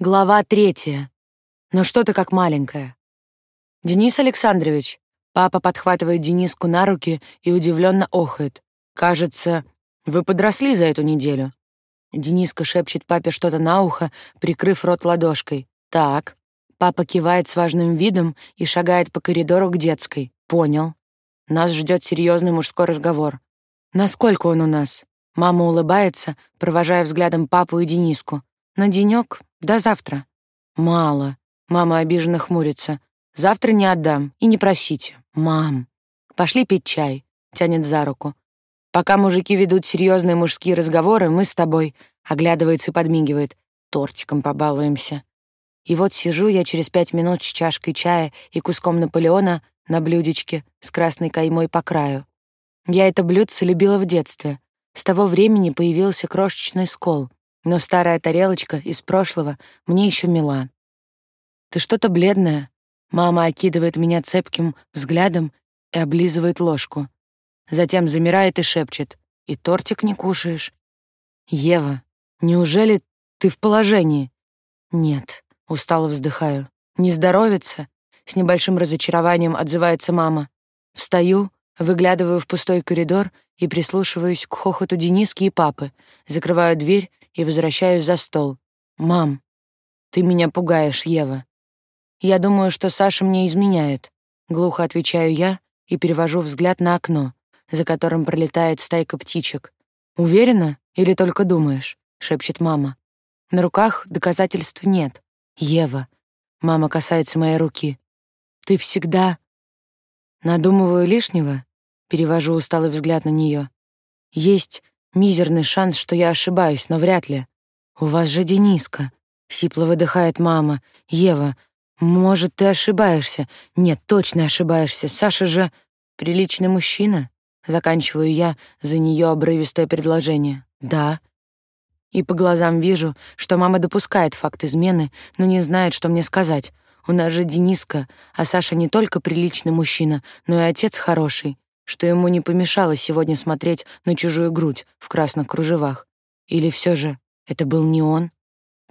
Глава третья. Но что ты как маленькая? Денис Александрович. Папа подхватывает Дениску на руки и удивленно охает. Кажется, вы подросли за эту неделю. Дениска шепчет папе что-то на ухо, прикрыв рот ладошкой. Так. Папа кивает с важным видом и шагает по коридору к детской. Понял. Нас ждет серьезный мужской разговор. Насколько он у нас? Мама улыбается, провожая взглядом папу и Дениску. На денек до завтра. Мало. Мама обиженно хмурится. Завтра не отдам и не просите. Мам. Пошли пить чай. Тянет за руку. Пока мужики ведут серьезные мужские разговоры, мы с тобой, оглядывается и подмигивает, тортиком побалуемся. И вот сижу я через пять минут с чашкой чая и куском Наполеона на блюдечке с красной каймой по краю. Я это блюдце любила в детстве. С того времени появился крошечный скол, но старая тарелочка из прошлого мне еще мила. «Ты что-то бледная?» Мама окидывает меня цепким взглядом и облизывает ложку. Затем замирает и шепчет. «И тортик не кушаешь?» «Ева, неужели ты в положении?» «Нет», — устало вздыхаю. «Не здоровится?» С небольшим разочарованием отзывается мама. Встаю, выглядываю в пустой коридор и прислушиваюсь к хохоту Дениски и папы, закрываю дверь и возвращаюсь за стол. «Мам, ты меня пугаешь, Ева». «Я думаю, что Саша мне изменяет», — глухо отвечаю я и перевожу взгляд на окно, за которым пролетает стайка птичек. «Уверена или только думаешь?» — шепчет мама. На руках доказательств нет. «Ева», — мама касается моей руки, — «ты всегда...» Надумываю лишнего, перевожу усталый взгляд на нее. Есть Мизерный шанс, что я ошибаюсь, но вряд ли. У вас же Дениска. Сипло выдыхает мама. Ева, может, ты ошибаешься? Нет, точно ошибаешься. Саша же приличный мужчина. Заканчиваю я за нее обрывистое предложение. Да. И по глазам вижу, что мама допускает факт измены, но не знает, что мне сказать. У нас же Дениска, а Саша не только приличный мужчина, но и отец хороший что ему не помешало сегодня смотреть на чужую грудь в красных кружевах. Или все же это был не он?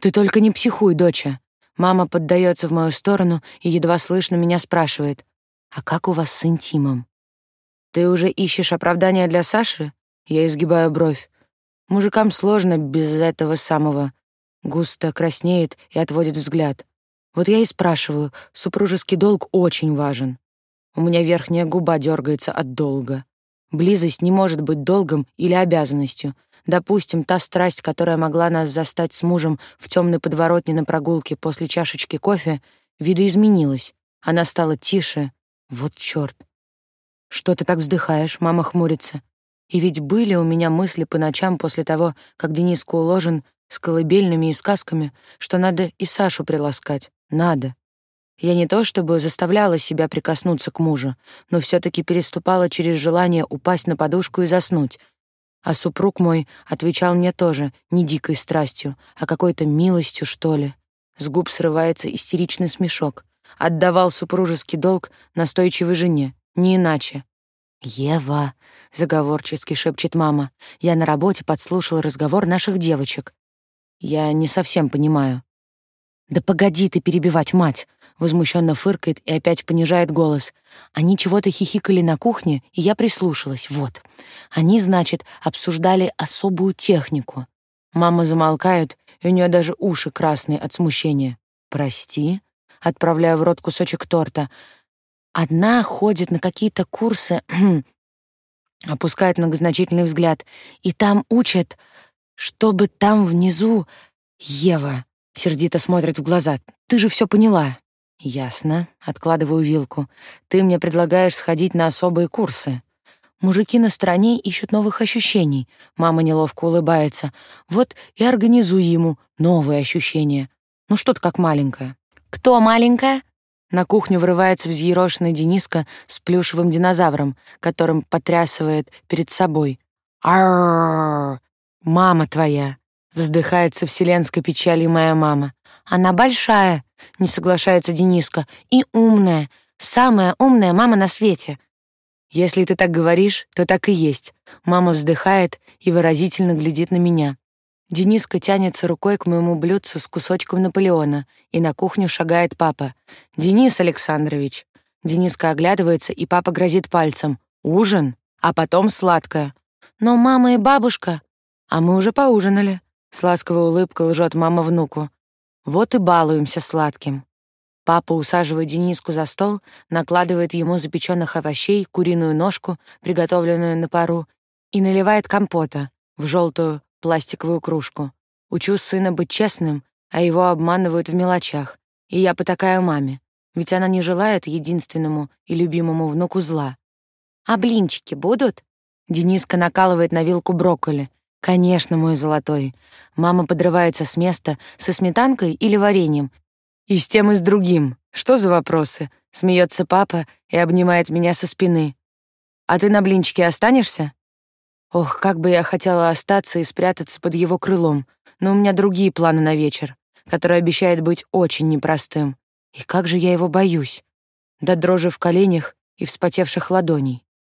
Ты только не психуй, доча. Мама поддается в мою сторону и едва слышно меня спрашивает: "А как у вас с интимом?" Ты уже ищешь оправдания для Саши? Я изгибаю бровь. Мужикам сложно без этого самого. Густо краснеет и отводит взгляд. Вот я и спрашиваю, супружеский долг очень важен. У меня верхняя губа дергается от долга. Близость не может быть долгом или обязанностью. Допустим, та страсть, которая могла нас застать с мужем в темной подворотне на прогулке после чашечки кофе, видоизменилась. Она стала тише. Вот чёрт. Что ты так вздыхаешь? Мама хмурится. И ведь были у меня мысли по ночам после того, как Дениска уложен с колыбельными и сказками, что надо и Сашу приласкать. Надо. Я не то чтобы заставляла себя прикоснуться к мужу, но все таки переступала через желание упасть на подушку и заснуть. А супруг мой отвечал мне тоже не дикой страстью, а какой-то милостью, что ли. С губ срывается истеричный смешок. Отдавал супружеский долг настойчивой жене, не иначе. «Ева», — заговорчески шепчет мама, — «я на работе подслушала разговор наших девочек». «Я не совсем понимаю». «Да погоди ты перебивать мать!» Возмущенно фыркает и опять понижает голос. Они чего-то хихикали на кухне, и я прислушалась. Вот. Они, значит, обсуждали особую технику. Мама замолкает, и у нее даже уши красные от смущения. «Прости?» Отправляю в рот кусочек торта. Одна ходит на какие-то курсы, опускает многозначительный взгляд, и там учат, чтобы там внизу... Ева, Сердито смотрит в глаза. «Ты же все поняла». «Ясно». Откладываю вилку. «Ты мне предлагаешь сходить на особые курсы». Мужики на стороне ищут новых ощущений. Мама неловко улыбается. Вот и организуй ему новые ощущения. Ну что ты как маленькая? Кто маленькая? На кухню врывается взъерошенный Дениска с плюшевым динозавром, которым потрясывает перед собой. Арррррр! Мама твоя! Вздыхает со вселенской печалью моя мама. Она большая, не соглашается Дениска, и умная. Самая умная мама на свете. Если ты так говоришь, то так и есть. Мама вздыхает и выразительно глядит на меня. Дениска тянется рукой к моему блюдцу с кусочком Наполеона, и на кухню шагает папа. «Денис Александрович!» Дениска оглядывается, и папа грозит пальцем. «Ужин, а потом сладкое». «Но мама и бабушка...» «А мы уже поужинали», — с ласковой улыбкой лжет мама внуку. «Вот и балуемся сладким». Папа усаживает Дениску за стол, накладывает ему запеченных овощей, куриную ножку, приготовленную на пару, и наливает компота в желтую пластиковую кружку. Учу сына быть честным, а его обманывают в мелочах, и я потакаю маме, ведь она не желает единственному и любимому внуку зла. «А блинчики будут?» Дениска накалывает на вилку брокколи. «Конечно, мой золотой». Мама подрывается с места со сметанкой или вареньем и с тем, и с другим. Что за вопросы? Смеется папа и обнимает меня со спины. А ты на блинчике останешься? Ох, как бы я хотела остаться и спрятаться под его крылом, но у меня другие планы на вечер, который обещает быть очень непростым. И как же я его боюсь. До дрожи в коленях и вспотевших ладоней.